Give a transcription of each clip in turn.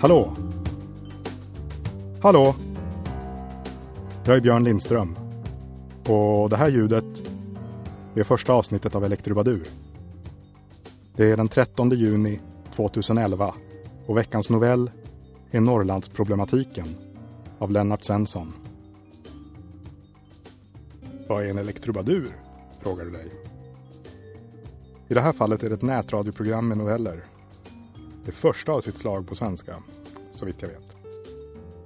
Hallå? Hallå? Jag är Björn Lindström. Och det här ljudet är första avsnittet av Elektrobadur. Det är den 13 juni 2011 och veckans novell är Norrlandsproblematiken av Lennart Svensson. Vad är en elektrobadur? Frågar du dig. I det här fallet är det ett nätradioprogram med noveller. Det första av sitt slag på svenska, så vitt jag vet.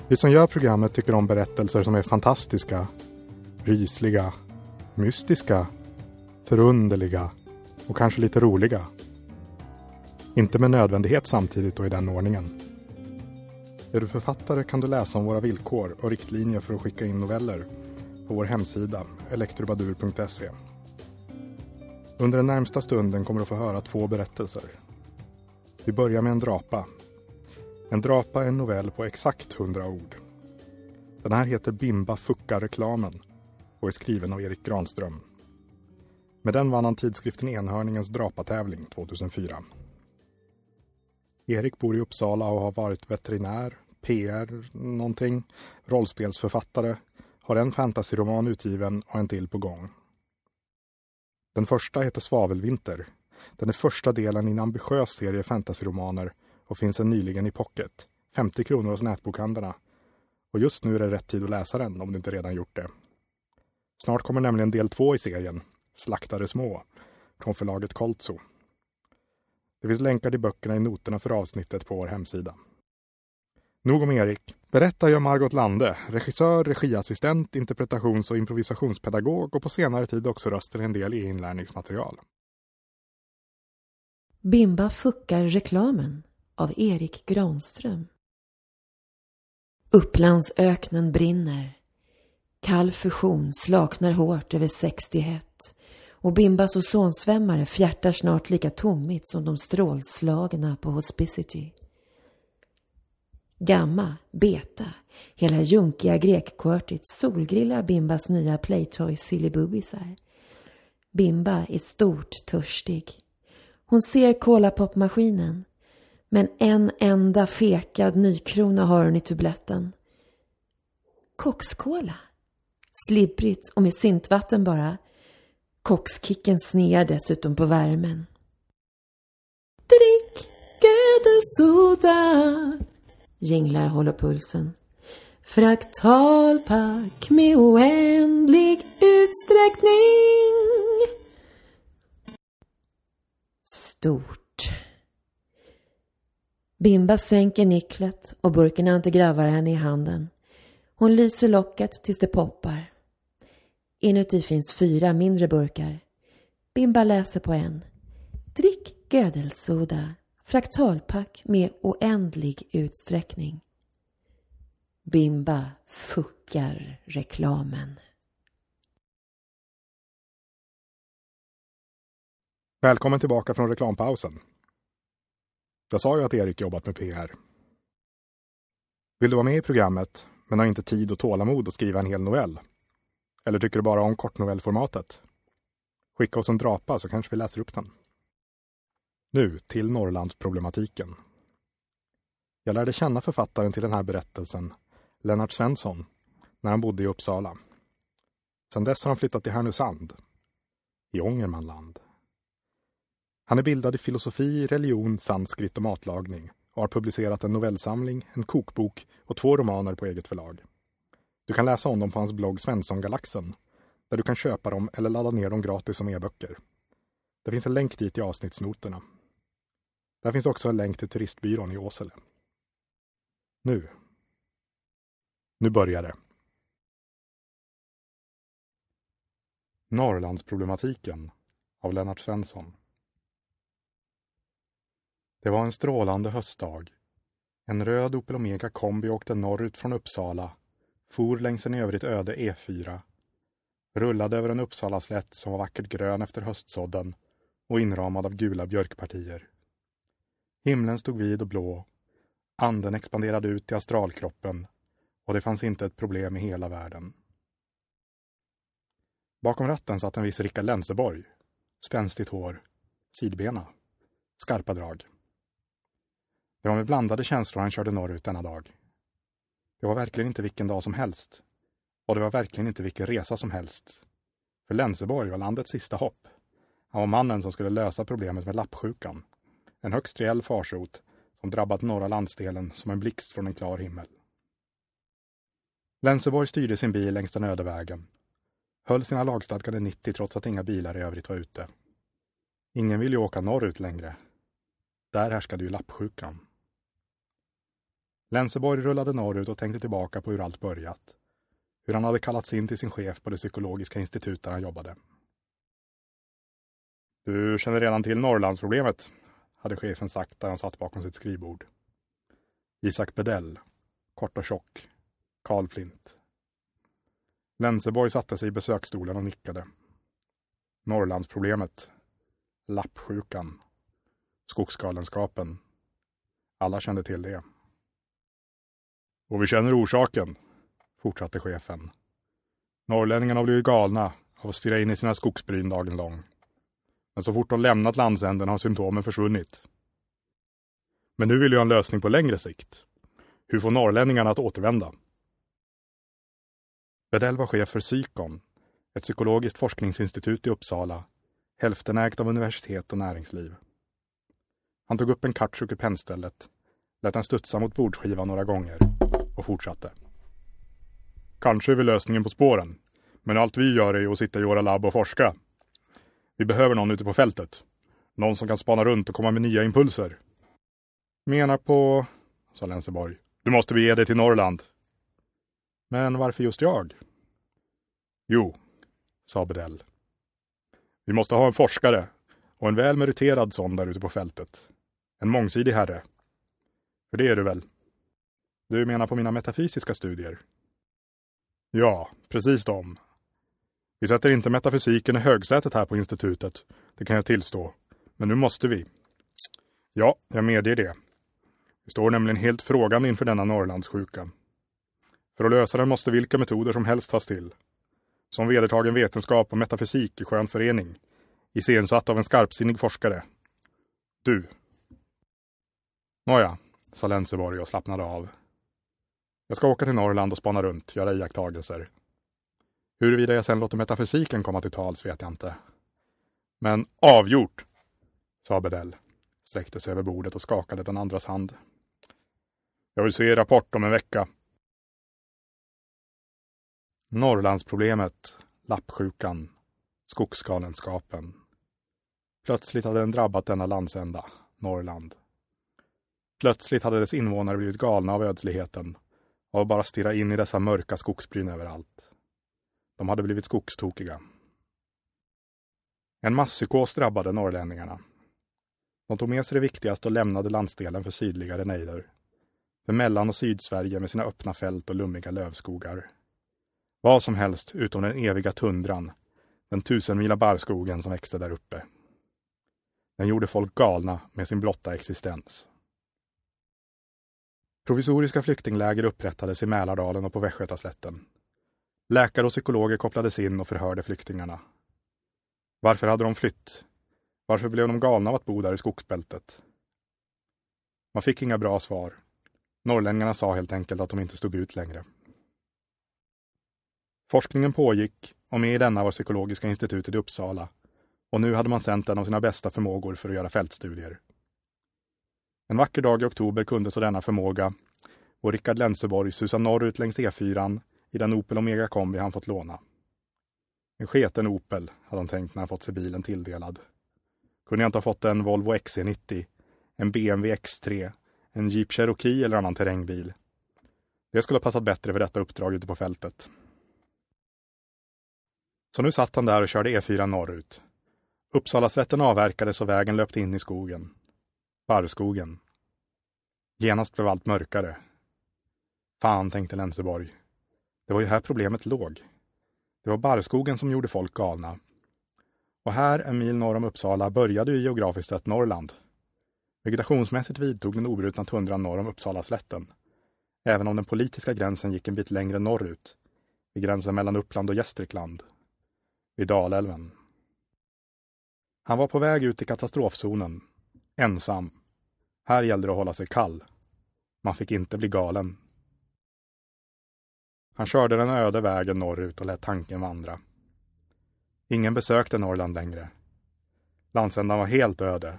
Vi som gör programmet tycker om berättelser som är fantastiska, rysliga, mystiska, förunderliga och kanske lite roliga. Inte med nödvändighet samtidigt och i den ordningen. Är du författare kan du läsa om våra villkor och riktlinjer för att skicka in noveller på vår hemsida elektrobadur.se. Under den närmsta stunden kommer du få höra två berättelser. Vi börjar med en drapa. En drapa är en novell på exakt 100 ord. Den här heter Bimba fuckar reklamen och är skriven av Erik Granström. Med den vann han tidskriften Enhörningens drapatävling 2004. Erik bor i Uppsala och har varit veterinär, PR, någonting, rollspelsförfattare, har en fantasyroman utgiven och en till på gång. Den första heter Svavelvinter. Den är första delen i en ambitiös serie fantasyromaner och finns en nyligen i pocket. 50 kronor hos nätbokhandlarna. Och just nu är det rätt tid att läsa den om du inte redan gjort det. Snart kommer nämligen del två i serien, Slaktare små, från förlaget Koltso. Det finns länkar till böckerna i noterna för avsnittet på vår hemsida. Nog om Erik. Berätta gör Margot Lande, regissör, regiassistent, interpretations och improvisationspedagog och på senare tid också rösten en del i inlärningsmaterial. Bimba fuckar reklamen av Erik Granström. Upplandsöknen brinner. Kall fusion slaknar hårt över 60 hett och Bimbas ozonsvämmare fjärtar snart lika tommigt som de strålslagna på Hospicity. Gamma, Beta, hela junkiga grekkvartet solgrillar Bimbas nya Playtoy Silly Boobisar. Bimba är stort törstig. Hon ser kolapopmaskinen. Men en enda fekad nykrona har hon i tubletten. Kokskola? Slibbrigt och med sintvatten bara. Kockskicken snear dessutom på värmen. Drick gödelsoda jinglar Håller pulsen. Fraktalpack med oändlig utsträckning. Stort. Bimba sänker nicklet och burken antigravar henne i handen. Hon lyser locket tills det poppar. Inuti finns fyra mindre burkar. Bimba läser på en. Drick gödelsoda Fraktalpack med oändlig utsträckning. Bimba fuckar reklamen. Välkommen tillbaka från reklampausen. Jag sa ju att Erik jobbat med PR. Vill du vara med i programmet men har inte tid och tålamod att skriva en hel novell? Eller tycker du bara om kortnovellformatet? Skicka oss en drapa så kanske vi läser upp den. Nu till Norrlandsproblematiken. Jag lärde känna författaren till den här berättelsen, Lennart Svensson, när han bodde i Uppsala. Sedan dess har han flyttat till Härnösand, i Ångermanland. Han är bildad i filosofi, religion, sanskrit och matlagning och har publicerat en novellsamling, en kokbok och två romaner på eget förlag. Du kan läsa om dem på hans blogg Svenssongalaxen, där du kan köpa dem eller ladda ner dem gratis som e-böcker. Det finns en länk dit i avsnittsnoterna. Där finns också en länk till turistbyrån i Åsele. Nu. Nu börjar det. Norrlandsproblematiken av Lennart Svensson. Det var en strålande höstdag. En röd Opel Omega kombi åkte norrut från Uppsala, for längs en övrigt öde E4, rullade över en Uppsalaslätt som var vackert grön efter höstsådden och inramad av gula björkpartier. Himlen stod vid och blå. Anden expanderade ut i astralkroppen och det fanns inte ett problem i hela världen. Bakom ratten satt en viss Rickard Lenseborg. Spänstigt hår, sidbena, skarpa drag. Det var med blandade känslor han körde norrut denna dag. Det var verkligen inte vilken dag som helst. Och det var verkligen inte vilken resa som helst. För Lenseborg var landets sista hopp. Han var mannen som skulle lösa problemet med lappsjukan. En högst reell farsot som drabbat norra landsdelen som en blixt från en klar himmel. Lenseborg styrde sin bil längs den öde vägen. Höll sina lagstadgade 90 trots att inga bilar i övrigt var ute. Ingen ville ju åka norrut längre. Där härskade ju lappsjukan. Lenseborg rullade norrut och tänkte tillbaka på hur allt börjat. Hur han hade kallats in till sin chef på det psykologiska institut där han jobbade. Du känner redan till Norrlandsproblemet, hade chefen sagt där han satt bakom sitt skrivbord. Isak Bedell, kort och tjock, Carl Flint. Lenseborg satte sig i besöksstolen och nickade. Norrlandsproblemet, lappsjukan, skogsgalenskapen. Alla kände till det. Och vi känner orsaken, fortsatte chefen. Norrlänningarna har blivit galna av att stirra in i sina skogsbryn dagen lång. Men så fort de lämnat landsänden har symptomen försvunnit. Men nu vill jag ha en lösning på längre sikt. Hur får norrlänningarna att återvända? Bedell var chef för Psykon, ett psykologiskt forskningsinstitut i Uppsala, Hälften ägt av universitet och näringsliv. Han tog upp en kartsjuk i pennstället, lät den studsa mot bordskivan några gånger och fortsatte. Kanske är vi lösningen på spåren, men allt vi gör är att sitta i våra labb och forska. Vi behöver någon ute på fältet. Någon som kan spana runt och komma med nya impulser. Menar på, sa Lenseborg. Du måste bege dig till Norrland. Men varför just jag? Jo, sa Bedell. Vi måste ha en forskare och en väl meriterad sån där ute på fältet. En mångsidig herre. För det är du väl? Du menar på mina metafysiska studier? Ja, precis dem. Vi sätter inte metafysiken i högsätet här på institutet, det kan jag tillstå. Men nu måste vi. Ja, jag medger det. Vi står nämligen helt frågande inför denna Norrlandssjuka. För att lösa den måste vilka metoder som helst tas till. Som vedertagen vetenskap och metafysik i skön förening. Iscensatt av en skarpsinnig forskare. Du. Nåja, sa Lenseborg och slappnade av. Jag ska åka till Norrland och spana runt, göra iakttagelser. Huruvida jag sen låter metafysiken komma till tals vet jag inte. Men avgjort, sa Bedell, sträckte sig över bordet och skakade den andras hand. Jag vill se rapport om en vecka. Norrlandsproblemet, lappsjukan, skogsgalenskapen. Plötsligt hade den drabbat denna landsända, Norrland. Plötsligt hade dess invånare blivit galna av ödsligheten och bara stirra in i dessa mörka skogsbryn överallt. De hade blivit skogstokiga. En masspsykos drabbade norrlänningarna. De tog med sig det viktigaste och lämnade landsdelen för sydligare nejder. För Mellan- och Sydsverige med sina öppna fält och lummiga lövskogar. Vad som helst utom den eviga tundran, den tusenmila barrskogen som växte där uppe. Den gjorde folk galna med sin blotta existens. Provisoriska flyktingläger upprättades i Mälardalen och på Västgötaslätten. Läkare och psykologer kopplades in och förhörde flyktingarna. Varför hade de flytt? Varför blev de galna av att bo där i skogsbältet? Man fick inga bra svar. Norrlänningarna sa helt enkelt att de inte stod ut längre. Forskningen pågick och med i denna var Psykologiska institutet i Uppsala och nu hade man sänt en av sina bästa förmågor för att göra fältstudier. En vacker dag i oktober kunde så denna förmåga och Rickard Lenseborg susa norrut längs E4 i den Opel Omega kombi han fått låna. En sketen Opel, hade han tänkt när han fått sig bilen tilldelad. Kunde jag inte ha fått en Volvo XC90, en BMW X3, en Jeep Cherokee eller annan terrängbil. Det skulle ha passat bättre för detta uppdrag ute på fältet. Så nu satt han där och körde E4 norrut. Uppsalaslätten avverkades och vägen löpte in i skogen. Barrskogen. Genast blev allt mörkare. Fan, tänkte Lenseborg. Det var ju här problemet låg. Det var barrskogen som gjorde folk galna. Och här, en mil norr om Uppsala, började ju geografiskt sett Norrland. Vegetationsmässigt vidtog den obrutna tundran norr om Uppsalaslätten. Även om den politiska gränsen gick en bit längre norrut. Vid gränsen mellan Uppland och Gästrikland. Vid Dalälven. Han var på väg ut i katastrofzonen. Ensam. Här gällde det att hålla sig kall. Man fick inte bli galen. Han körde den öde vägen norrut och lät tanken vandra. Ingen besökte Norrland längre. Landsändan var helt öde.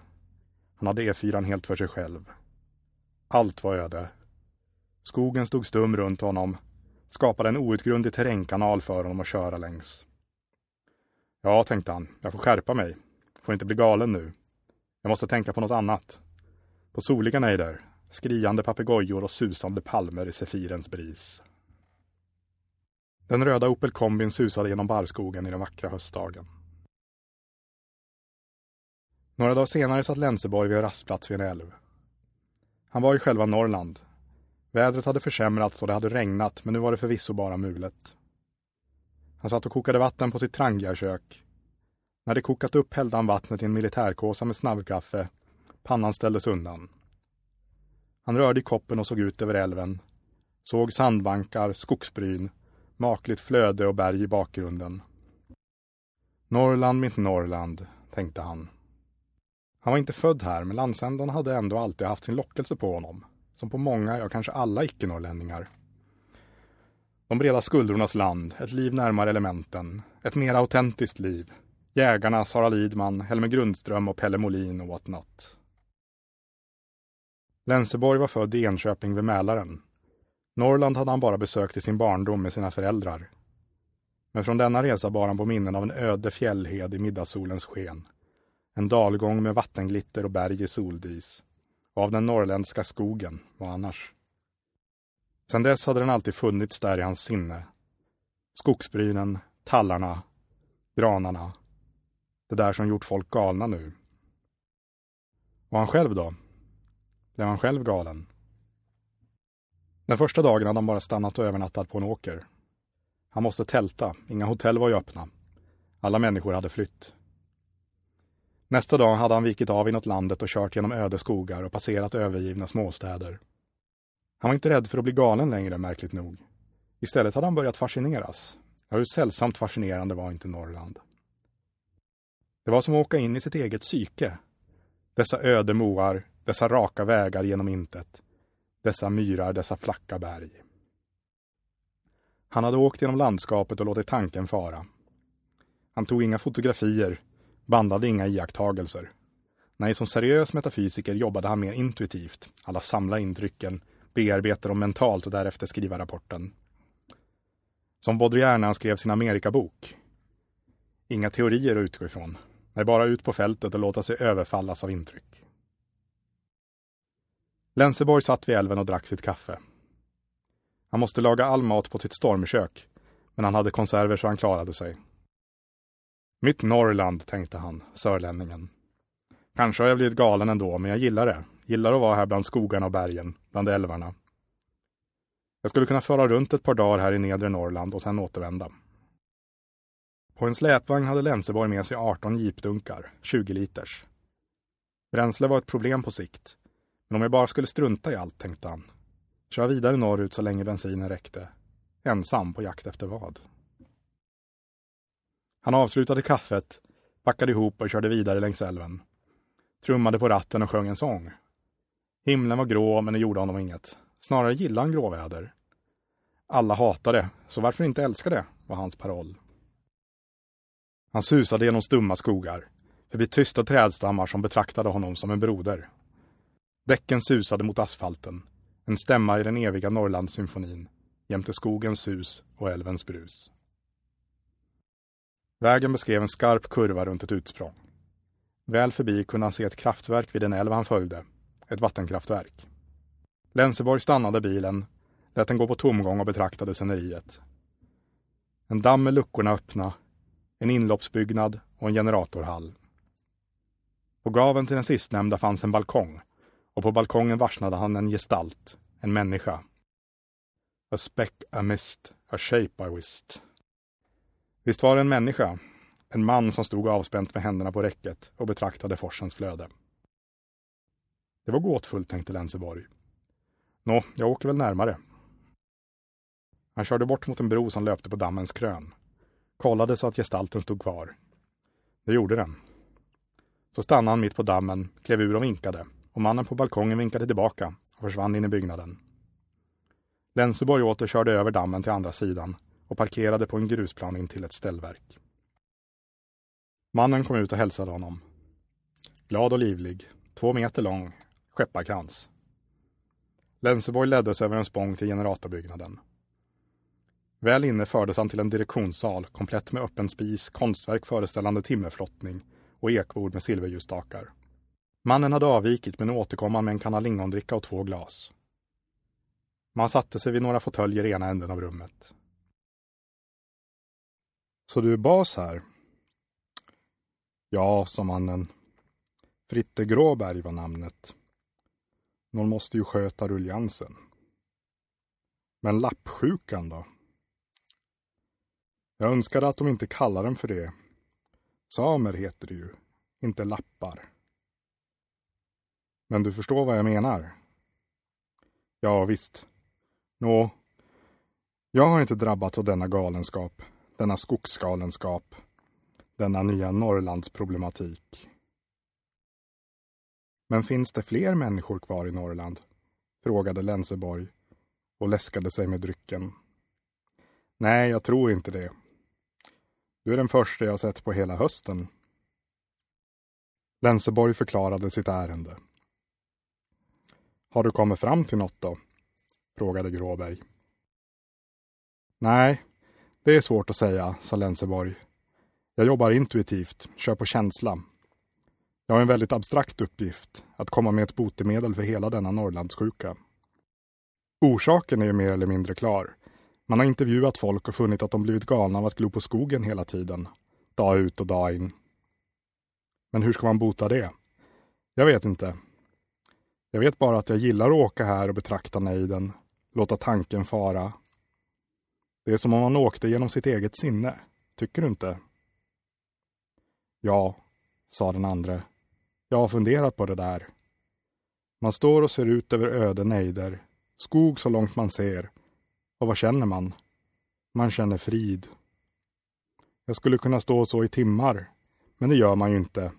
Han hade E4 helt för sig själv. Allt var öde. Skogen stod stum runt honom, skapade en outgrundlig terrängkanal för honom att köra längs. Ja, tänkte han, jag får skärpa mig. Får inte bli galen nu. Jag måste tänka på något annat. På soliga nejder, skriande papegojor och susande palmer i sefirens bris. Den röda Opel kombin susade genom barrskogen i den vackra höstdagen. Några dagar senare satt Lenseborg vid en rastplats vid en älv. Han var i själva Norrland. Vädret hade försämrats och det hade regnat, men nu var det förvisso bara mulet. Han satt och kokade vatten på sitt trangiakök. När det kokat upp hällde han vattnet i en militärkåsa med snabbkaffe. Pannan ställdes undan. Han rörde i koppen och såg ut över älven. Såg sandbankar, skogsbryn, makligt flöde och berg i bakgrunden. Norrland mitt Norrland, tänkte han. Han var inte född här, men landsändan hade ändå alltid haft sin lockelse på honom. Som på många, ja kanske alla icke-norrlänningar. De breda skuldrornas land, ett liv närmare elementen, ett mer autentiskt liv. Jägarna, Sara Lidman, Helmer Grundström och Pelle Molin och whatnot. Lenseborg var född i Enköping vid Mälaren. Norrland hade han bara besökt i sin barndom med sina föräldrar. Men från denna resa bar han på minnen av en öde fjällhed i middagssolens sken. En dalgång med vattenglitter och berg i soldis. Och av den norrländska skogen, vad annars? Sedan dess hade den alltid funnits där i hans sinne. Skogsbrynen, tallarna, granarna. Det där som gjort folk galna nu. Och han själv då? Blev han själv galen? Den första dagen hade han bara stannat och övernattat på en åker. Han måste tälta, inga hotell var ju öppna. Alla människor hade flytt. Nästa dag hade han vikit av inåt landet och kört genom öde skogar och passerat övergivna småstäder. Han var inte rädd för att bli galen längre, märkligt nog. Istället hade han börjat fascineras. Ja, hur sällsamt fascinerande var inte Norrland? Det var som att åka in i sitt eget psyke. Dessa öde moar, dessa raka vägar genom intet. Dessa myrar, dessa flacka berg. Han hade åkt genom landskapet och låtit tanken fara. Han tog inga fotografier, bandade inga iakttagelser. Nej, som seriös metafysiker jobbade han mer intuitivt. Alla samla intrycken, bearbeta dem mentalt och därefter skriva rapporten. Som Baudrillard när han skrev sin Amerikabok. Inga teorier att utgå ifrån. Nej, bara ut på fältet och låta sig överfallas av intryck. Lenseborg satt vid älven och drack sitt kaffe. Han måste laga all mat på sitt stormkök, men han hade konserver så han klarade sig. Mitt Norrland, tänkte han, sörlänningen. Kanske har jag blivit galen ändå, men jag gillar det. Gillar att vara här bland skogarna och bergen, bland älvarna. Jag skulle kunna föra runt ett par dagar här i nedre Norrland och sen återvända. På en släpvagn hade Lenseborg med sig 18 jeepdunkar, 20 liters. Bränsle var ett problem på sikt. Men om jag bara skulle strunta i allt, tänkte han. Köra vidare norrut så länge bensinen räckte. Ensam på jakt efter vad? Han avslutade kaffet, packade ihop och körde vidare längs älven. Trummade på ratten och sjöng en sång. Himlen var grå, men det gjorde honom inget. Snarare gillade han gråväder. Alla hatade, så varför inte älska det, var hans paroll. Han susade genom stumma skogar, förbi tysta trädstammar som betraktade honom som en broder. Däcken susade mot asfalten, en stämma i den eviga Norrlandssymfonin, jämte skogens sus och älvens brus. Vägen beskrev en skarp kurva runt ett utsprång. Väl förbi kunde han se ett kraftverk vid den älv han följde, ett vattenkraftverk. Lenseborg stannade bilen, lät den gå på tomgång och betraktade sceneriet. En damm med luckorna öppna, en inloppsbyggnad och en generatorhall. På gaven till den sistnämnda fanns en balkong och på balkongen varsnade han en gestalt, en människa. A speck, a mist, a shape I wist. Visst var det en människa, en man som stod avspänt med händerna på räcket och betraktade forsens flöde. Det var gåtfullt, tänkte Lenseborg. Nå, jag åker väl närmare. Han körde bort mot en bro som löpte på dammens krön. Kollade så att gestalten stod kvar. Det gjorde den. Så stannade han mitt på dammen, klev ur och vinkade och mannen på balkongen vinkade tillbaka och försvann in i byggnaden. Lenseborg åter körde över dammen till andra sidan och parkerade på en grusplan in till ett ställverk. Mannen kom ut och hälsade honom. Glad och livlig, två meter lång, skepparkrans. Lenseborg leddes över en spång till generatorbyggnaden. Väl inne fördes han till en direktionssal komplett med öppen spis, konstverk föreställande timmerflottning och ekbord med silverljusstakar. Mannen hade avvikit men återkom han med en kanna lingondricka och två glas. Man satte sig vid några fåtöljer i ena änden av rummet. Så du är bas här? Ja, sa mannen. Fritte Gråberg var namnet. Någon måste ju sköta rulliansen. Men lappsjukan då? Jag önskade att de inte kallar den för det. Samer heter det ju, inte lappar. Men du förstår vad jag menar? Ja, visst. Nå, jag har inte drabbats av denna galenskap, denna skogsgalenskap, denna nya Norrlandsproblematik. Men finns det fler människor kvar i Norrland? frågade Lenseborg och läskade sig med drycken. Nej, jag tror inte det. Du är den första jag sett på hela hösten. Lenseborg förklarade sitt ärende. Har du kommit fram till något då? frågade Gråberg. Nej, det är svårt att säga, sa Lenseborg. Jag jobbar intuitivt, kör på känsla. Jag har en väldigt abstrakt uppgift, att komma med ett botemedel för hela denna Norrlandssjuka. Orsaken är ju mer eller mindre klar. Man har intervjuat folk och funnit att de blivit galna av att glo på skogen hela tiden. Dag ut och dag in. Men hur ska man bota det? Jag vet inte. Jag vet bara att jag gillar att åka här och betrakta nejden, låta tanken fara. Det är som om man åkte genom sitt eget sinne. Tycker du inte? Ja, sa den andra. Jag har funderat på det där. Man står och ser ut över öde nejder, skog så långt man ser. Och vad känner man? Man känner frid. Jag skulle kunna stå så i timmar, men det gör man ju inte.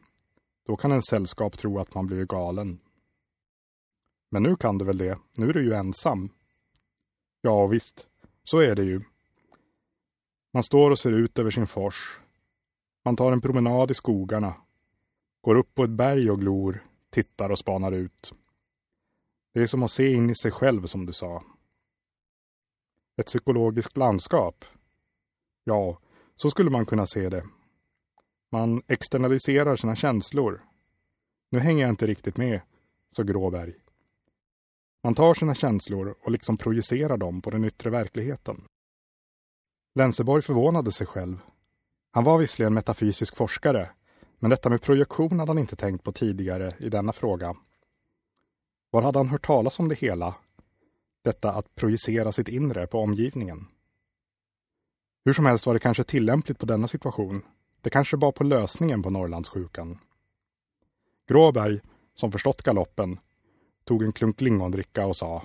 Då kan en sällskap tro att man blivit galen. Men nu kan du väl det? Nu är du ju ensam. Ja, visst. Så är det ju. Man står och ser ut över sin fors. Man tar en promenad i skogarna. Går upp på ett berg och glor, tittar och spanar ut. Det är som att se in i sig själv, som du sa. Ett psykologiskt landskap? Ja, så skulle man kunna se det. Man externaliserar sina känslor. Nu hänger jag inte riktigt med, sa Gråberg. Man tar sina känslor och liksom projicerar dem på den yttre verkligheten. Lenseborg förvånade sig själv. Han var visserligen metafysisk forskare, men detta med projektion hade han inte tänkt på tidigare i denna fråga. Var hade han hört talas om det hela? Detta att projicera sitt inre på omgivningen. Hur som helst var det kanske tillämpligt på denna situation. Det kanske var på lösningen på Norrlandssjukan. Gråberg, som förstått galoppen, tog en klunk lingondricka och sa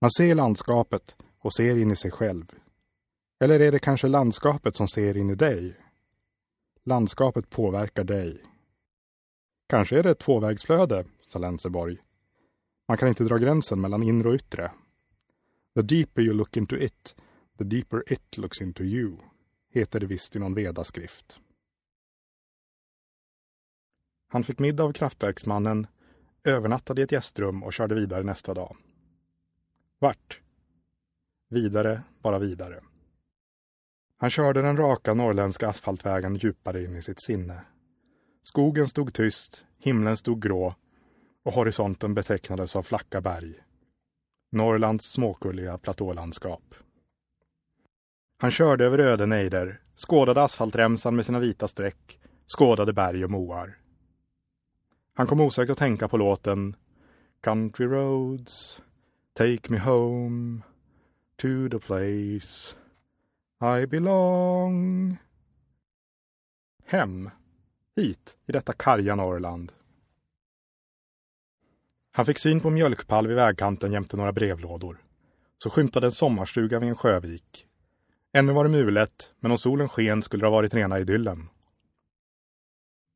Man ser landskapet och ser in i sig själv. Eller är det kanske landskapet som ser in i dig? Landskapet påverkar dig. Kanske är det ett tvåvägsflöde, sa Lenseborg. Man kan inte dra gränsen mellan inre och yttre. The deeper you look into it, the deeper it looks into you, heter det visst i någon vedaskrift. Han fick middag av kraftverksmannen övernattade i ett gästrum och körde vidare nästa dag. Vart? Vidare, bara vidare. Han körde den raka norrländska asfaltvägen djupare in i sitt sinne. Skogen stod tyst, himlen stod grå och horisonten betecknades av flacka berg. Norrlands småkulliga platålandskap. Han körde över öde nejder, skådade asfaltremsan med sina vita streck, skådade berg och moar. Han kom osökt att tänka på låten Country Roads, Take Me Home to the place I belong. Hem, hit, i detta karga Norrland. Han fick syn på mjölkpall vid vägkanten jämte några brevlådor. Så skymtade en sommarstuga vid en sjövik. Ännu var det mulet, men om solen sken skulle det ha varit rena idyllen.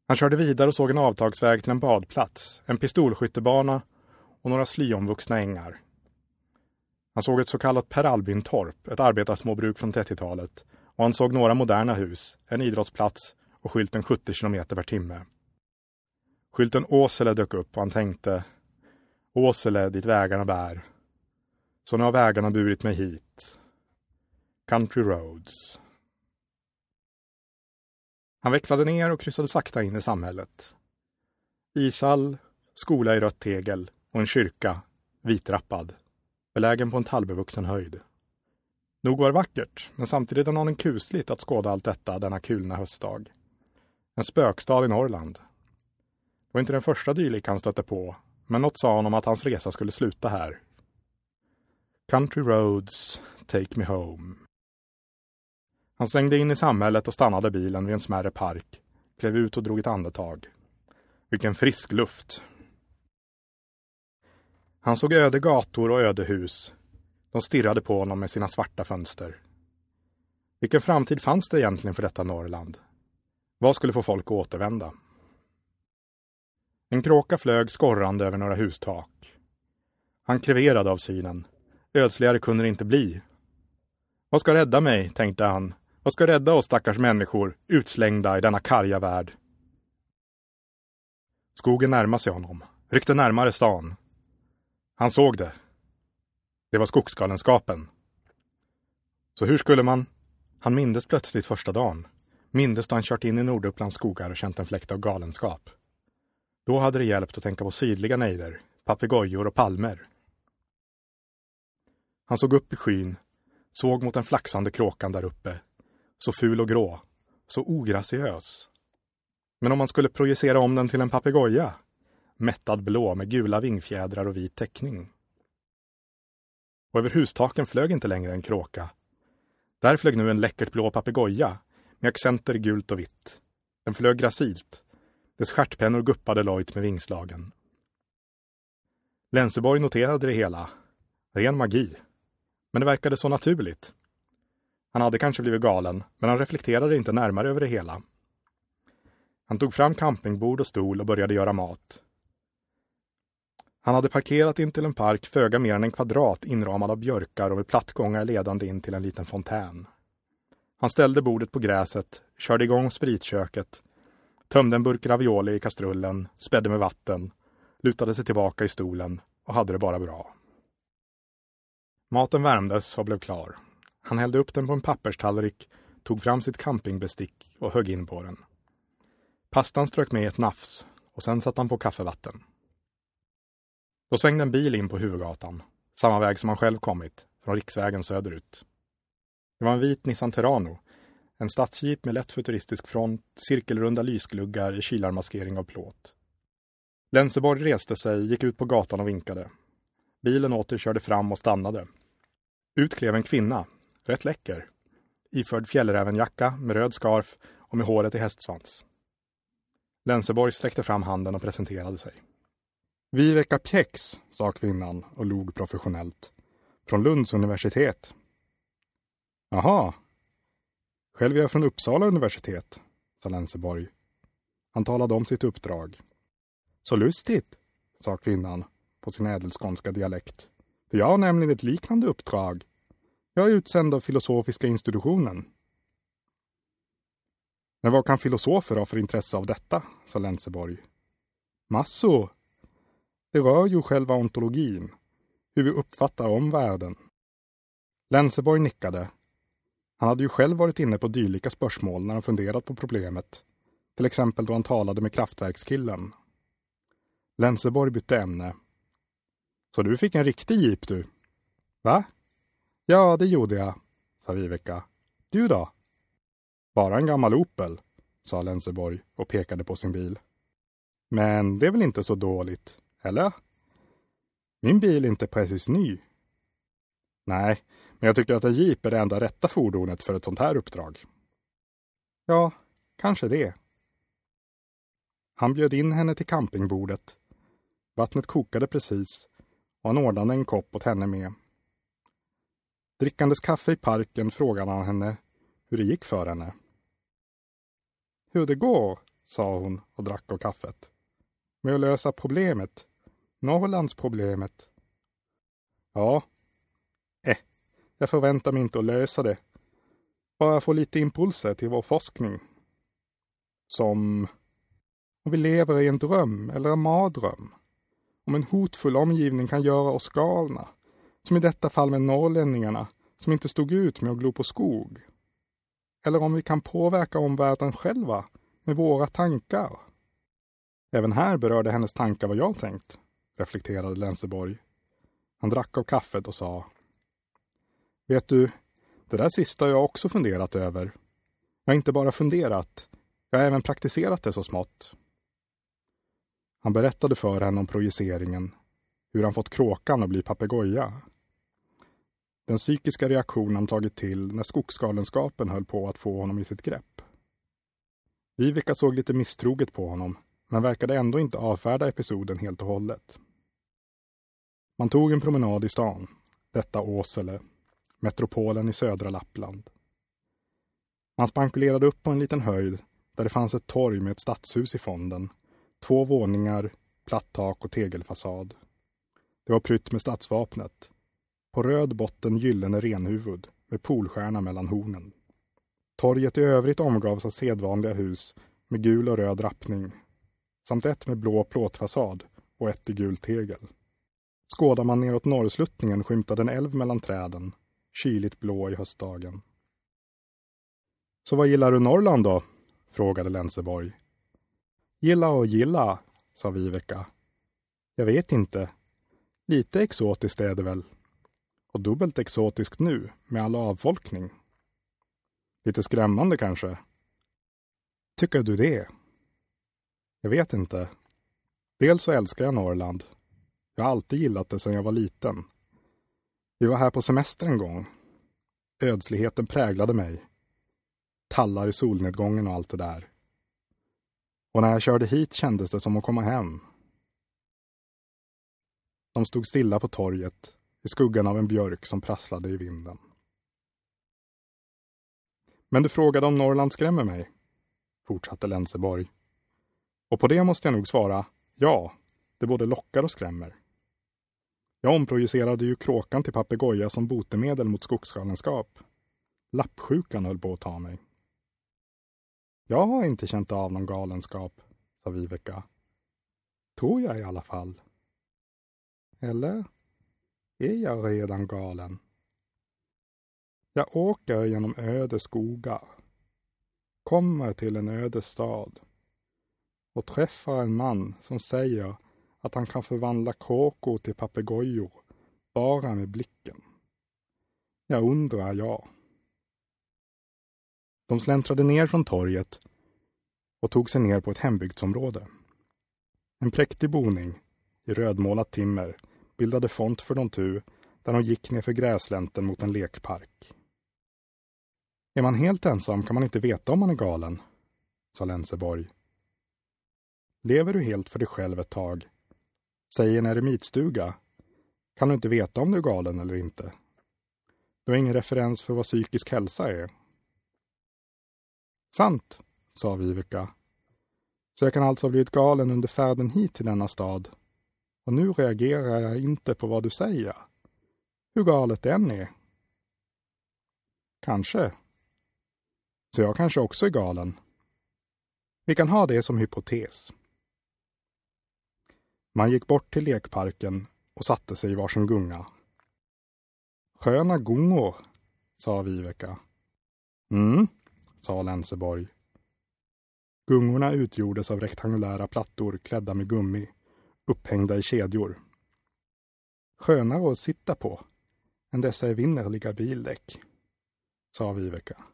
Han körde vidare och såg en avtagsväg till en badplats, en pistolskyttebana och några slyomvuxna ängar. Han såg ett så kallat Per Albin-torp, ett arbetarsmåbruk från 30-talet, och han såg några moderna hus, en idrottsplats och skylten 70 kilometer per timme. Skylten Åsele dök upp och han tänkte Åsele dit vägarna bär. Så nu har vägarna burit mig hit. Country Roads. Han växlade ner och kryssade sakta in i samhället. Ishall, skola i rött tegel och en kyrka, vitrappad, belägen på en tallbevuxen höjd. Nog var det vackert, men samtidigt en aning kusligt att skåda allt detta denna kulna höstdag. En spökstad i Norrland. Det var inte den första dylik han stötte på, men något sa honom att hans resa skulle sluta här. Country roads, take me home. Han svängde in i samhället och stannade bilen vid en smärre park, klev ut och drog ett andetag. Vilken frisk luft. Han såg öde gator och öde hus. De stirrade på honom med sina svarta fönster. Vilken framtid fanns det egentligen för detta Norrland? Vad skulle få folk att återvända? En kråka flög skorrande över några hustak. Han kreverade av synen. Ödsligare kunde det inte bli. Vad ska rädda mig, tänkte han. Vad ska rädda oss stackars människor, utslängda i denna karga värld? Skogen närmade sig honom, ryckte närmare stan. Han såg det. Det var skogsgalenskapen. Så hur skulle man... Han mindes plötsligt första dagen. Mindes då han kört in i Nordupplands skogar och känt en fläkt av galenskap. Då hade det hjälpt att tänka på sydliga nejder, papegojor och palmer. Han såg upp i skyn, såg mot den flaxande kråkan där uppe. Så ful och grå, så ograciös. Men om man skulle projicera om den till en papegoja? Mättad blå med gula vingfjädrar och vit täckning. Och över hustaken flög inte längre en kråka. Där flög nu en läckert blå papegoja med accenter i gult och vitt. Den flög gracilt. Dess stjärtpennor guppade lojt med vingslagen. Lenseborg noterade det hela. Ren magi. Men det verkade så naturligt. Han hade kanske blivit galen, men han reflekterade inte närmare över det hela. Han tog fram campingbord och stol och började göra mat. Han hade parkerat in till en park föga mer än en kvadrat inramad av björkar och med plattgångar ledande in till en liten fontän. Han ställde bordet på gräset, körde igång spritköket, tömde en burk ravioli i kastrullen, spädde med vatten, lutade sig tillbaka i stolen och hade det bara bra. Maten värmdes och blev klar. Han hällde upp den på en papperstallrik, tog fram sitt campingbestick och högg in på den. Pastan strök med ett nafs och sen satte han på kaffevatten. Då svängde en bil in på huvudgatan, samma väg som han själv kommit, från riksvägen söderut. Det var en vit Nissan Terrano, en stadsjeep med lätt futuristisk front, cirkelrunda lysgluggar i kylarmaskering av plåt. Lenseborg reste sig, gick ut på gatan och vinkade. Bilen åter körde fram och stannade. Ut klev en kvinna, rätt läcker, iförd fjällrävenjacka med röd skarf och med håret i hästsvans. Lenseborg sträckte fram handen och presenterade sig. Viveka Pjäx, sa kvinnan och log professionellt. Från Lunds universitet. Jaha. Själv är jag från Uppsala universitet, sa Lenseborg. Han talade om sitt uppdrag. Så lustigt, sa kvinnan på sin ädelskånska dialekt. För jag har nämligen ett liknande uppdrag. Jag är utsänd av Filosofiska institutionen. Men vad kan filosofer ha för intresse av detta? sa Lenseborg. Massor. Det rör ju själva ontologin, hur vi uppfattar omvärlden. Lenseborg nickade. Han hade ju själv varit inne på dylika spörsmål när han funderat på problemet, till exempel då han talade med kraftverkskillen. Länseborg bytte ämne. Så du fick en riktig jeep du? Va? Ja, det gjorde jag, sa Viveka. Du då? Bara en gammal Opel, sa Länseborg och pekade på sin bil. Men det är väl inte så dåligt, eller? Min bil är inte precis ny. Nej, men jag tycker att en jeep är det enda rätta fordonet för ett sånt här uppdrag. Ja, kanske det. Han bjöd in henne till campingbordet. Vattnet kokade precis och han ordnade en kopp åt henne med. Drickandes kaffe i parken frågade han henne hur det gick för henne. Hur det går, sa hon och drack av kaffet. Med att lösa problemet. Norrlandsproblemet. Ja. Jag förväntar mig inte att lösa det. Bara få lite impulser till vår forskning. Som om vi lever i en dröm eller en mardröm. Om en hotfull omgivning kan göra oss galna. Som i detta fall med norrlänningarna som inte stod ut med att glo på skog. Eller om vi kan påverka omvärlden själva med våra tankar. Även här berörde hennes tankar vad jag tänkt, reflekterade Lenseborg. Han drack av kaffet och sa Vet du, det där sista har jag också funderat över. Jag har inte bara funderat, jag har även praktiserat det så smått. Han berättade för henne om projiceringen, hur han fått kråkan att bli papegoja. Den psykiska reaktion han tagit till när skogsgalenskapen höll på att få honom i sitt grepp. Viveka såg lite misstroget på honom, men verkade ändå inte avfärda episoden helt och hållet. Man tog en promenad i stan, detta Åsele, metropolen i södra Lappland. Man spankulerade upp på en liten höjd där det fanns ett torg med ett stadshus i fonden, två våningar, platt tak och tegelfasad. Det var prytt med stadsvapnet. På röd botten gyllene renhuvud med polstjärna mellan hornen. Torget i övrigt omgavs av sedvanliga hus med gul och röd rappning samt ett med blå plåtfasad och ett i gult tegel. Skådar man neråt norrsluttningen skymtade en älv mellan träden, kyligt blå i höstdagen. Så vad gillar du Norrland då? frågade Lenseborg. Gilla och gilla, sa Viveka. Jag vet inte. Lite exotiskt är det väl. Och dubbelt exotiskt nu, med all avfolkning. Lite skrämmande kanske? Tycker du det? Jag vet inte. Dels så älskar jag Norrland. Jag har alltid gillat det sedan jag var liten. Vi var här på semester en gång. Ödsligheten präglade mig. Tallar i solnedgången och allt det där. Och när jag körde hit kändes det som att komma hem. De stod stilla på torget i skuggan av en björk som prasslade i vinden. Men du frågade om Norrland skrämmer mig, fortsatte Lenseborg. Och på det måste jag nog svara ja, det både lockar och skrämmer. Jag omprojicerade ju kråkan till papegoja som botemedel mot skogsgalenskap. Lappsjukan höll på att ta mig. Jag har inte känt av någon galenskap, sa Viveka. Tror jag i alla fall. Eller är jag redan galen? Jag åker genom öde skogar, kommer till en öde stad och träffar en man som säger att han kan förvandla kråkor till papegojor bara med blicken. Jag undrar jag. De släntrade ner från torget och tog sig ner på ett hembygdsområde. En präktig boning i rödmålat timmer bildade font för de tu där de gick ner för gräslänten mot en lekpark. Är man helt ensam kan man inte veta om man är galen, sa Lenseborg. Lever du helt för dig själv ett tag, säg en eremitstuga, kan du inte veta om du är galen eller inte. Du har ingen referens för vad psykisk hälsa är. Sant, sa Viveka. Så jag kan alltså ha blivit galen under färden hit till denna stad. Och nu reagerar jag inte på vad du säger. Hur galet det än är. Kanske. Så jag kanske också är galen. Vi kan ha det som hypotes. Man gick bort till lekparken och satte sig i varsin gunga. Sköna gungor, sa Viveka. Mm, sa Lenseborg. Gungorna utgjordes av rektangulära plattor klädda med gummi, upphängda i kedjor. Skönare att sitta på än dessa evinnerliga bildäck, sa Viveka.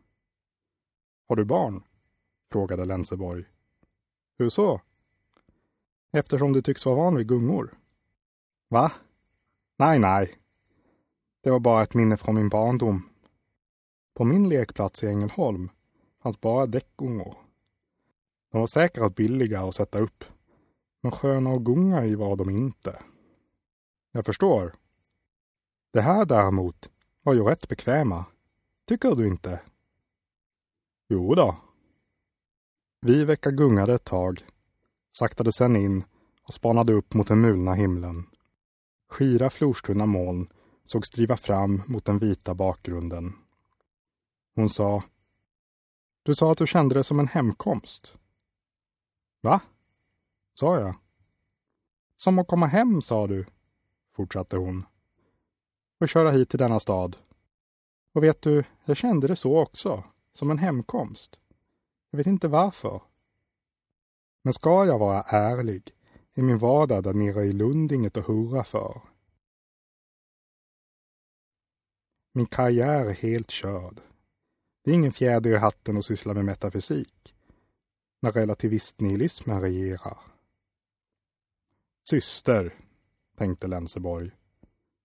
Har du barn? frågade Lenseborg. Hur så? Eftersom du tycks vara van vid gungor. Va? Nej, nej. Det var bara ett minne från min barndom. På min lekplats i Ängelholm fanns bara däckgungor. De var säkert billiga att sätta upp, men sköna att gunga i var de inte. Jag förstår. Det här däremot var ju rätt bekväma. Tycker du inte? Jo då. Viveka gungade ett tag, saktade sen in och spanade upp mot den mulna himlen. Skira florstunna moln såg striva fram mot den vita bakgrunden. Hon sa Du sa att du kände det som en hemkomst. Va? Sa jag. Som att komma hem, sa du, fortsatte hon. Och köra hit till denna stad. Och vet du, jag kände det så också, som en hemkomst. Jag vet inte varför. Men ska jag vara ärlig, är min vardag där nere i Lund inget att hurra för. Min karriär är helt körd. Det är ingen fjäder i hatten att syssla med metafysik. När relativistnihilismen regerar. Syster, tänkte Lenseborg.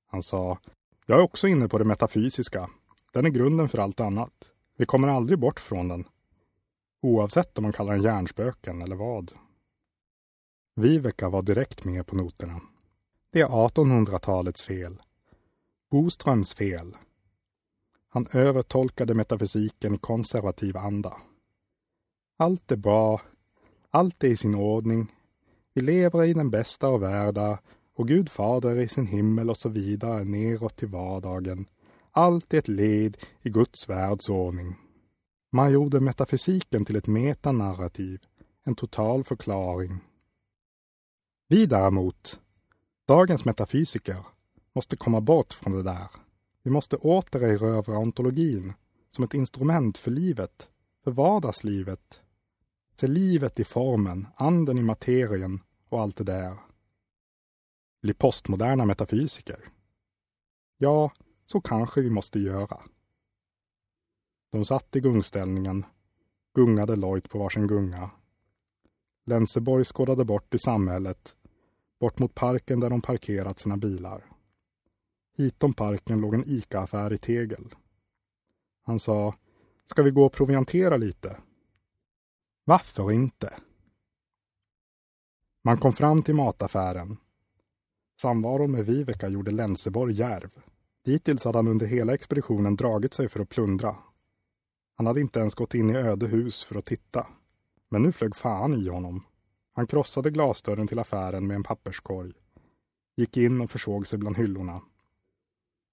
Han sa, jag är också inne på det metafysiska. Den är grunden för allt annat. Vi kommer aldrig bort från den. Oavsett om man kallar den hjärnspöken eller vad. Viveka var direkt med på noterna. Det är 1800-talets fel. Boströms fel. Han övertolkade metafysiken i konservativ anda. Allt är bra. Allt är i sin ordning. Vi lever i den bästa av världar och Gud fader i sin himmel och så vidare neråt till vardagen. Allt är ett led i Guds världsordning. Man gjorde metafysiken till ett metanarrativ, en total förklaring. Vi däremot, dagens metafysiker, måste komma bort från det där. Vi måste återerövra ontologin som ett instrument för livet, för vardagslivet. Se livet i formen, anden i materien och allt det där. Bli postmoderna metafysiker. Ja, så kanske vi måste göra. De satt i gungställningen, gungade lojt på varsin gunga. Lenseborg skådade bort i samhället, bort mot parken där de parkerat sina bilar. Hitom parken låg en ICA-affär i tegel. Han sa, ska vi gå och proviantera lite? Varför inte? Man kom fram till mataffären. Samvaron med Viveka gjorde Lenseborg järv. Dittills hade han under hela expeditionen dragit sig för att plundra. Han hade inte ens gått in i öde hus för att titta. Men nu flög fan i honom. Han krossade glasdörren till affären med en papperskorg. Gick in och försåg sig bland hyllorna.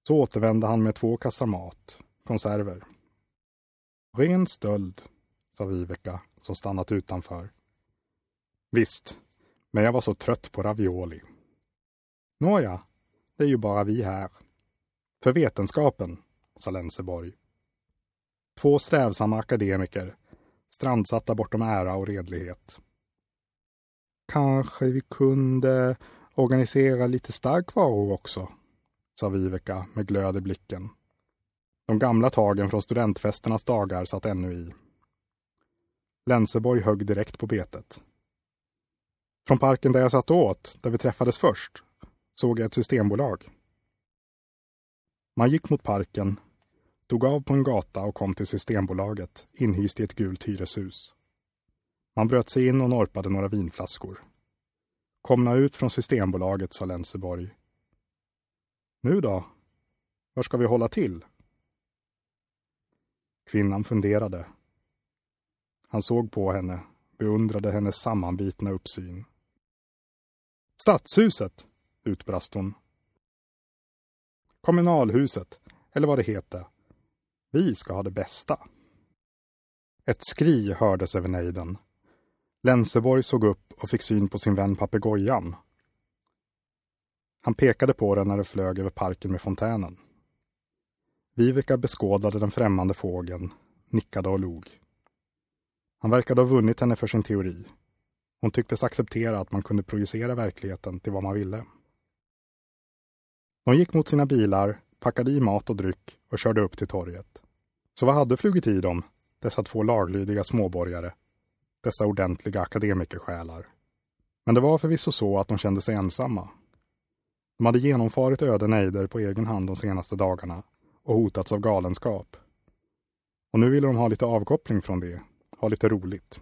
Så återvände han med två kassar mat, konserver. Ren stöld, sa Viveka som stannat utanför. Visst, men jag var så trött på ravioli. Nåja, det är ju bara vi här. För vetenskapen, sa Lenseborg. Två strävsamma akademiker, strandsatta bortom ära och redlighet. Kanske vi kunde organisera lite starkvaror också, sa Viveka med glöd i blicken. De gamla tagen från studentfesternas dagar satt ännu i. Länseborg högg direkt på betet. Från parken där jag satt åt, där vi träffades först, såg jag ett systembolag. Man gick mot parken, tog av på en gata och kom till Systembolaget, inhyst i ett gult hyreshus. Man bröt sig in och norpade några vinflaskor. Komna ut från Systembolaget, sa Lenseborg. Nu då? Var ska vi hålla till? Kvinnan funderade. Han såg på henne, beundrade hennes sammanbitna uppsyn. Stadshuset, utbrast hon. Kommunalhuset, eller vad det heter. Vi ska ha det bästa. Ett skri hördes över nejden. Lenseborg såg upp och fick syn på sin vän papegojan. Han pekade på den när det flög över parken med fontänen. Viveka beskådade den främmande fågeln, nickade och log. Han verkade ha vunnit henne för sin teori. Hon tycktes acceptera att man kunde projicera verkligheten till vad man ville. De gick mot sina bilar, packade i mat och dryck och körde upp till torget. Så vad hade flugit i dem, dessa två laglydiga småborgare? Dessa ordentliga akademikersjälar. Men det var förvisso så att de kände sig ensamma. De hade genomfarit öde nejder på egen hand de senaste dagarna och hotats av galenskap. Och nu ville de ha lite avkoppling från det, ha lite roligt.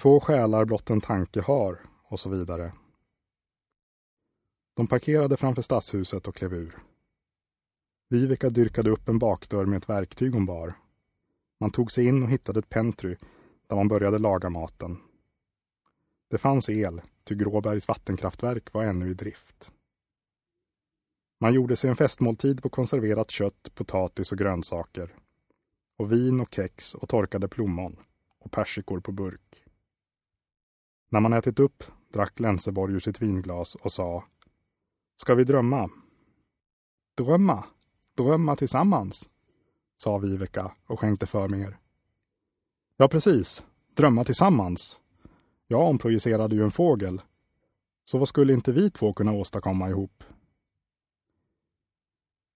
Två själar blott en tanke har, och så vidare. De parkerade framför stadshuset och klev ur. Viveka dyrkade upp en bakdörr med ett verktyg hon bar. Man tog sig in och hittade ett pentry där man började laga maten. Det fanns el, ty Gråbergs vattenkraftverk var ännu i drift. Man gjorde sig en festmåltid på konserverat kött, potatis och grönsaker. Och vin och kex och torkade plommon och persikor på burk. När man ätit upp drack Lenseborg ur sitt vinglas och sa Ska vi drömma? Drömma? Drömma tillsammans? sa Viveka och skänkte för mer. Ja, precis. Drömma tillsammans. Jag omprojicerade ju en fågel. Så vad skulle inte vi två kunna åstadkomma ihop?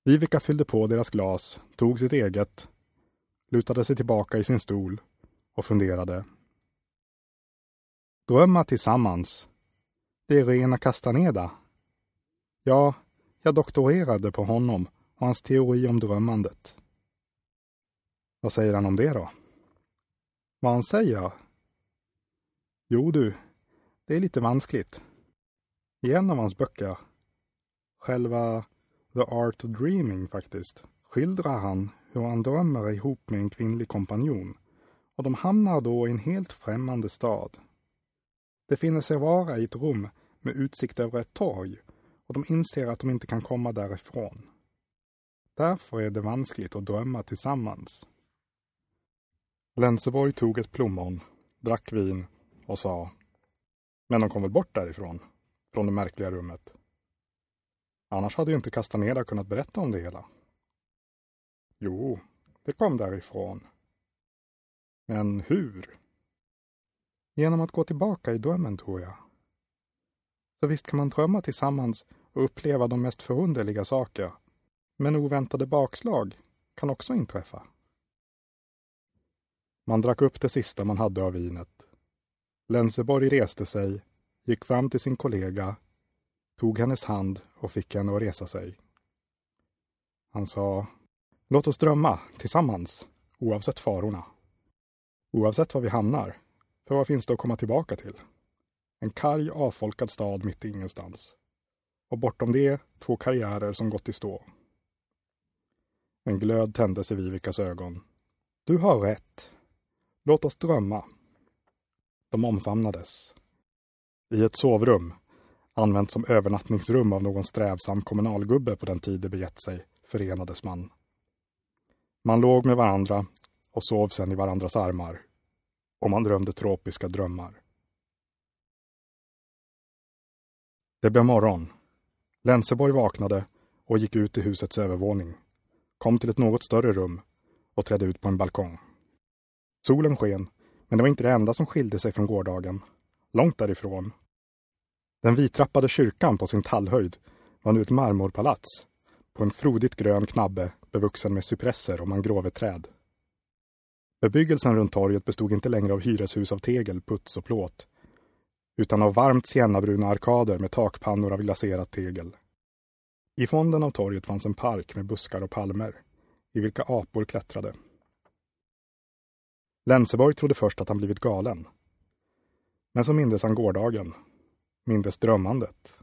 Viveka fyllde på deras glas, tog sitt eget, lutade sig tillbaka i sin stol och funderade. Drömma tillsammans. Det är rena Castaneda. Ja, jag doktorerade på honom och hans teori om drömmandet. Vad säger han om det då? Vad han säger? Jo du, det är lite vanskligt. I en av hans böcker, själva The Art of Dreaming faktiskt, skildrar han hur han drömmer ihop med en kvinnlig kompanjon och de hamnar då i en helt främmande stad. Det finner sig vara i ett rum med utsikt över ett torg och de inser att de inte kan komma därifrån. Därför är det vanskligt att drömma tillsammans. Lenseborg tog ett plommon, drack vin och sa Men de kom väl bort därifrån, från det märkliga rummet. Annars hade ju inte Castaneda kunnat berätta om det hela. Jo, det kom därifrån. Men hur? Genom att gå tillbaka i drömmen, tror jag. Så visst kan man drömma tillsammans och uppleva de mest förunderliga saker. Men oväntade bakslag kan också inträffa. Man drack upp det sista man hade av vinet. Lenseborg reste sig, gick fram till sin kollega, tog hennes hand och fick henne att resa sig. Han sa, låt oss drömma tillsammans, oavsett farorna. Oavsett var vi hamnar, för vad finns det att komma tillbaka till? En karg avfolkad stad mitt i ingenstans. Och bortom det två karriärer som gått i stå. En glöd tändes i Vivikas ögon. Du har rätt. Låt oss drömma. De omfamnades. I ett sovrum, använt som övernattningsrum av någon strävsam kommunalgubbe på den tid det begett sig, förenades man. Man låg med varandra och sov sedan i varandras armar. Och man drömde tropiska drömmar. Det blev morgon. Lenseborg vaknade och gick ut i husets övervåning. Kom till ett något större rum och trädde ut på en balkong. Solen sken, men det var inte det enda som skilde sig från gårdagen. Långt därifrån. Den vittrappade kyrkan på sin tallhöjd var nu ett marmorpalats på en frodigt grön knabbe bevuxen med cypresser och mangroveträd. Bebyggelsen runt torget bestod inte längre av hyreshus av tegel, puts och plåt, utan av varmt siennabruna arkader med takpannor av glaserat tegel. I fonden av torget fanns en park med buskar och palmer, i vilka apor klättrade. Lenseborg trodde först att han blivit galen. Men så mindes han gårdagen. Mindes drömmandet.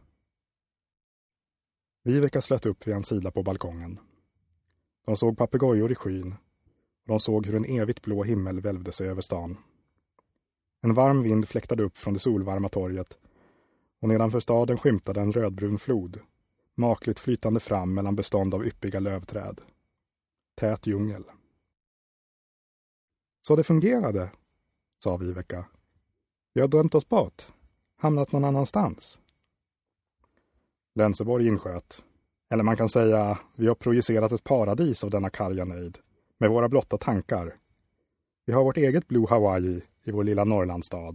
Viveka slöt upp vid en sida på balkongen. De såg papegojor i skyn. Och de såg hur en evigt blå himmel välvde sig över stan. En varm vind fläktade upp från det solvarma torget och nedanför staden skymtade en rödbrun flod, makligt flytande fram mellan bestånd av yppiga lövträd. Tät djungel. Så det fungerade, sa Viveka. Vi har drömt oss bort, hamnat någon annanstans. Länseborg insköt. Eller man kan säga, vi har projicerat ett paradis av denna karga nöjd, med våra blotta tankar. Vi har vårt eget Blue Hawaii i vår lilla Norrlandsstad.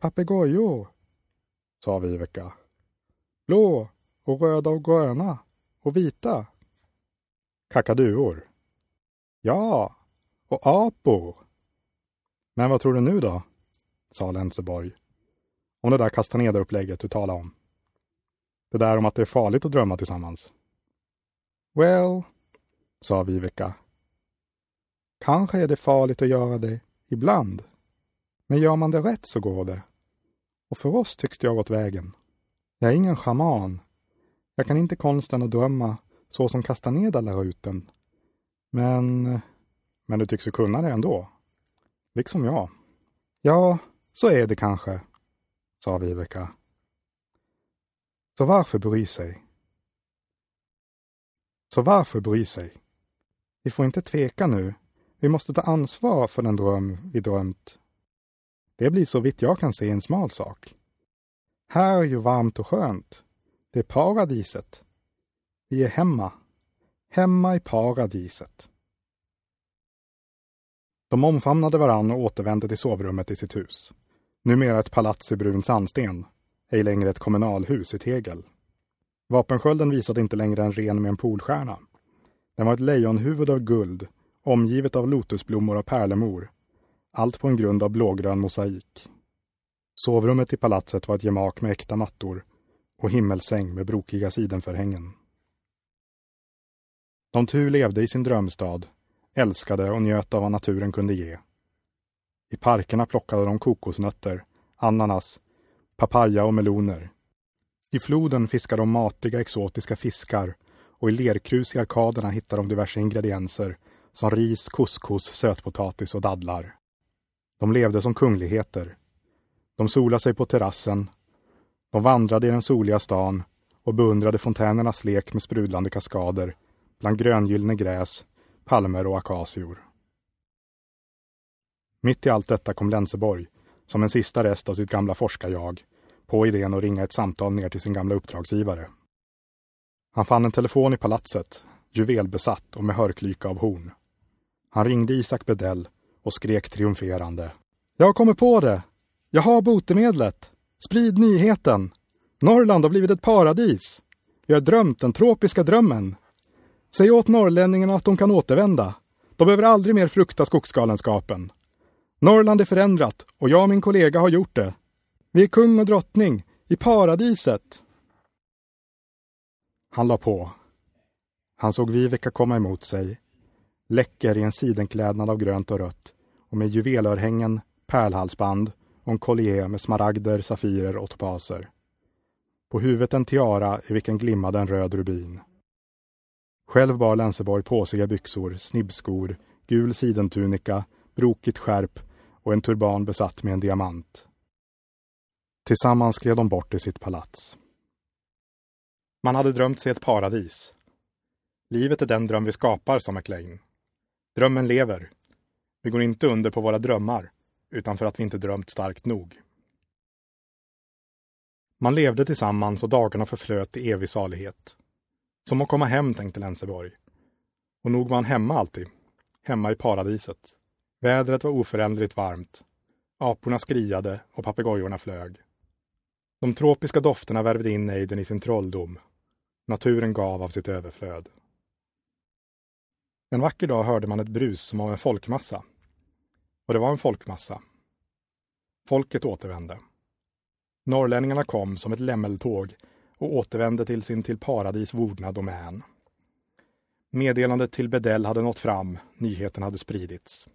Papegojo! sa Viveka. Blå och röda och gröna och vita. Kakaduor. Ja, och apor. Men vad tror du nu då? sa Lenseborg. Om det där Castaneda-upplägget du talade om. Det där om att det är farligt att drömma tillsammans. Well, sa Viveka. Kanske är det farligt att göra det ibland. Men gör man det rätt så går det. Och för oss tycks det ha gått vägen. Jag är ingen schaman. Jag kan inte konsten att drömma så som Castaneda lär ut den. Men men du tycks ju kunna det ändå. Liksom jag. Ja, så är det kanske, sa Viveka. Så varför bry sig? Så varför bry sig? Vi får inte tveka nu. Vi måste ta ansvar för den dröm vi drömt. Det blir så vitt jag kan se en smal sak. Här är ju varmt och skönt. Det är paradiset. Vi är hemma. Hemma i paradiset. De omfamnade varann och återvände till sovrummet i sitt hus. Numera ett palats i brun sandsten, ej längre ett kommunalhus i tegel. Vapenskölden visade inte längre en ren med en polstjärna. Den var ett lejonhuvud av guld, omgivet av lotusblommor och pärlemor. Allt på en grund av blågrön mosaik. Sovrummet i palatset var ett gemak med äkta mattor och himmelsäng med brokiga sidenförhängen. De tu levde i sin drömstad, älskade och njöt av vad naturen kunde ge. I parkerna plockade de kokosnötter, ananas, papaya och meloner. I floden fiskade de matiga exotiska fiskar och i lerkrus i arkaderna hittade de diverse ingredienser som ris, couscous, sötpotatis och dadlar. De levde som kungligheter. De solade sig på terrassen. De vandrade i den soliga stan och beundrade fontänernas lek med sprudlande kaskader bland gröngyllene gräs, palmer och akacior. Mitt i allt detta kom Lenseborg, som en sista rest av sitt gamla forskarjag, på idén att ringa ett samtal ner till sin gamla uppdragsgivare. Han fann en telefon i palatset, juvelbesatt och med hörklyka av horn. Han ringde Isak Bedell och skrek triumferande. Jag kommer på det! Jag har botemedlet! Sprid nyheten! Norrland har blivit ett paradis! Vi har drömt den tropiska drömmen. Säg åt norrlänningarna att de kan återvända. De behöver aldrig mer frukta skogsgalenskapen. Norrland är förändrat och jag och min kollega har gjort det. Vi är kung och drottning i paradiset. Han la på. Han såg Viveka komma emot sig, läcker i en sidenklädnad av grönt och rött och med juvelörhängen, pärlhalsband och en collier med smaragder, safirer och topaser. På huvudet en tiara i vilken glimmade en röd rubin. Själv bar Lenseborg påsiga byxor, snibbskor, gul sidentunika, brokigt skärp och en turban besatt med en diamant. Tillsammans skrev de bort till sitt palats. Man hade drömt sig ett paradis. Livet är den dröm vi skapar, sa McLean. Drömmen lever. Vi går inte under på våra drömmar, utan för att vi inte drömt starkt nog. Man levde tillsammans och dagarna förflöt i evig salighet. Som att komma hem, tänkte Lenseborg. Och nog var han hemma alltid. Hemma i paradiset. Vädret var oföränderligt varmt. Aporna skriade och papegojorna flög. De tropiska dofterna värvde in nejden i sin trolldom. Naturen gav av sitt överflöd. En vacker dag hörde man ett brus som av en folkmassa. Och det var en folkmassa. Folket återvände. Norrlänningarna kom som ett lämmeltåg och återvände till sin till paradis vordna domän. Meddelandet till Bedell hade nått fram, nyheten hade spridits.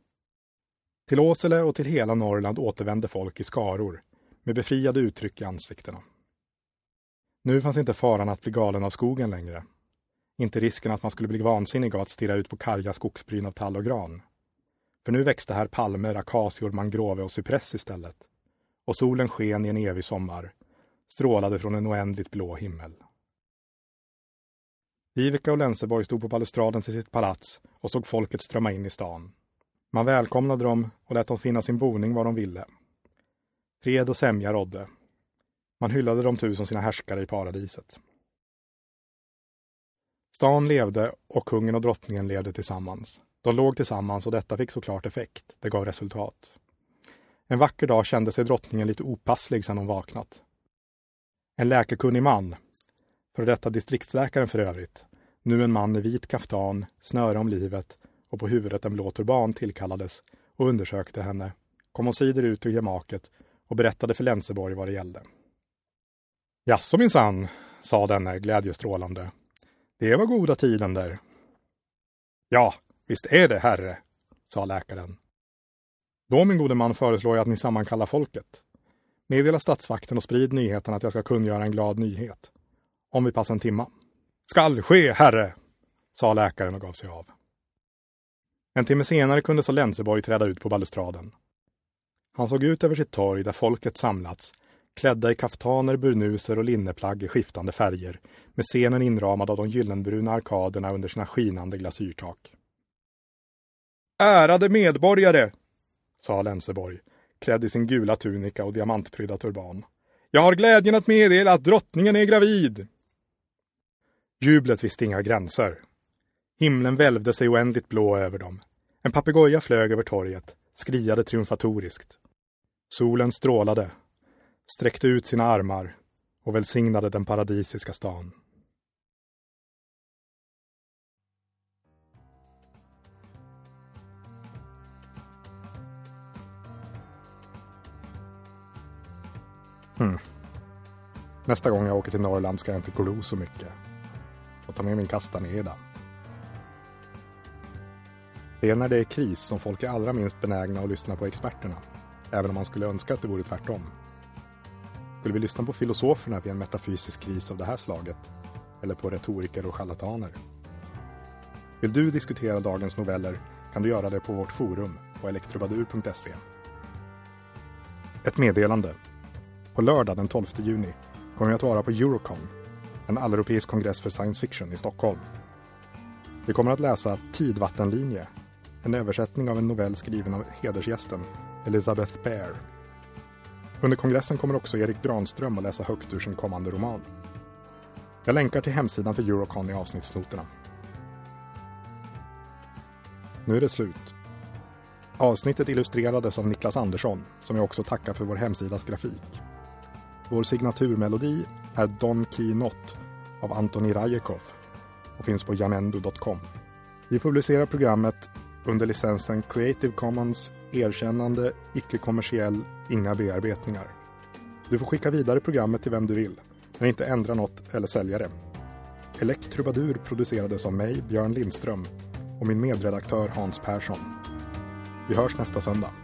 Till Åsele och till hela Norrland återvände folk i skaror, med befriade uttryck i ansiktena. Nu fanns inte faran att bli galen av skogen längre. Inte risken att man skulle bli vansinnig av att stirra ut på karga skogsbryn av tall och gran. För nu växte här palmer, akacior, mangrove och cypress istället. Och solen sken i en evig sommar, strålade från en oändligt blå himmel. Viveka och Lenseborg stod på balustraden till sitt palats och såg folket strömma in i stan. Man välkomnade dem och lät dem finna sin boning var de ville. Fred och sämja rådde. Man hyllade de tu som sina härskare i paradiset. Stan levde och kungen och drottningen levde tillsammans. De låg tillsammans och detta fick såklart effekt. Det gav resultat. En vacker dag kände sig drottningen lite opasslig sedan hon vaknat. En läkekunnig man, för detta distriktsläkaren för övrigt, nu en man i vit kaftan, snöre om livet och på huvudet en blå turban tillkallades och undersökte henne, kom omsider ut ur gemaket och berättade för Lenseborg vad det gällde. Jaså minsann, sa denne glädjestrålande. Det var goda tiden där. Ja, visst är det, herre, sa läkaren. Då, min gode man, föreslår jag att ni sammankallar folket. Meddela statsvakten och sprid nyheten att jag ska kungöra en glad nyhet. Om vi passar en timma. Skall ske, herre, sa läkaren och gav sig av. En timme senare kunde så Lenseborg träda ut på balustraden. Han såg ut över sitt torg där folket samlats, klädda i kaftaner, burnuser och linneplagg i skiftande färger, med scenen inramad av de gyllenbruna arkaderna under sina skinande glasyrtak. Ärade medborgare, sa Lenseborg, klädd i sin gula tunika och diamantprydda turban. Jag har glädjen att meddela att drottningen är gravid. Jublet visste inga gränser. Himlen välvde sig oändligt blå över dem. En papegoja flög över torget, skriade triumfatoriskt. Solen strålade, sträckte ut sina armar och välsignade den paradisiska stan. Hmm. Nästa gång jag åker till Norrland ska jag inte glo så mycket. Och ta med min kastaneda. Det är när det är kris som folk är allra minst benägna att lyssna på experterna. Även om man skulle önska att det vore tvärtom. Skulle vi lyssna på filosoferna vid en metafysisk kris av det här slaget? Eller på retoriker och charlataner? Vill du diskutera dagens noveller kan du göra det på vårt forum på elektrobadur.se. Ett meddelande. På lördag den 12 juni kommer jag att vara på Eurocon, en alleuropeisk kongress för science fiction i Stockholm. Vi kommer att läsa Tidvattenlinje, en översättning av en novell skriven av hedersgästen Elizabeth Bear. Under kongressen kommer också Erik Granström att läsa högt ur sin kommande roman. Jag länkar till hemsidan för Eurocon i avsnittsnoterna. Nu är det slut. Avsnittet illustrerades av Niklas Andersson, som jag också tackar för vår hemsidas grafik. Vår signaturmelodi är Don Key Not av Antoni Rajekov och finns på jamendo.com. Vi publicerar programmet under licensen Creative Commons erkännande, icke-kommersiell, inga bearbetningar. Du får skicka vidare programmet till vem du vill, men inte ändra något eller sälja det. Elektrubadur producerades av mig, Björn Lindström, och min medredaktör Hans Persson. Vi hörs nästa söndag.